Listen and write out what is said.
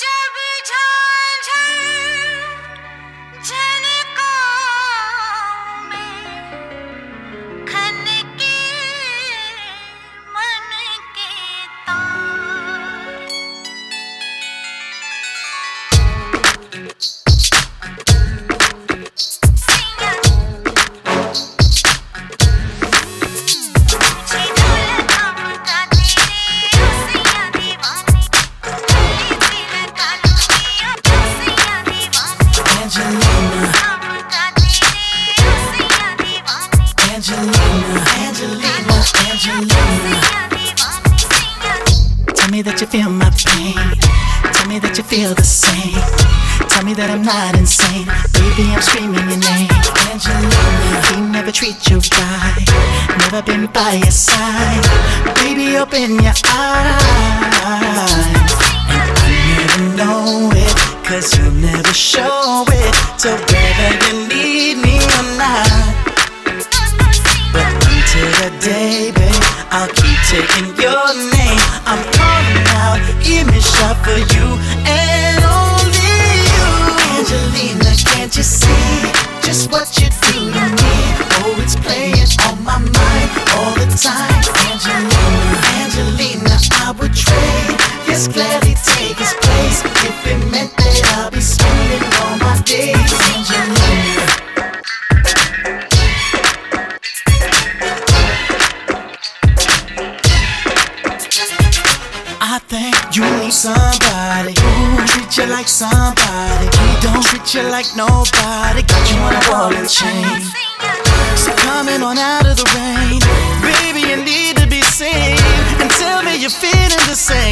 जब Angelina, Angelina, Angelina. Tell me that you feel my pain. Tell me that you feel the same. Tell me that I'm not insane. Baby, I'm screaming your name. Angelina, he never treats you right. Never been by your side. Baby, open your eyes. I never know it, cause you never show it. So whether you need me or not. The day, babe, I'll keep taking your name. I'm calling out, me shot for you and only you. Angelina, can't you see just what you do to me? Oh, it's playing on my mind all the time. Angelina, Angelina, I would trade. Yes, gladly take his place if it meant that you need somebody who treat you like somebody. He don't treat you like nobody. Got you on a ball and chain. So coming on out of the rain, baby, you need to be seen. And tell me you're feeling the same.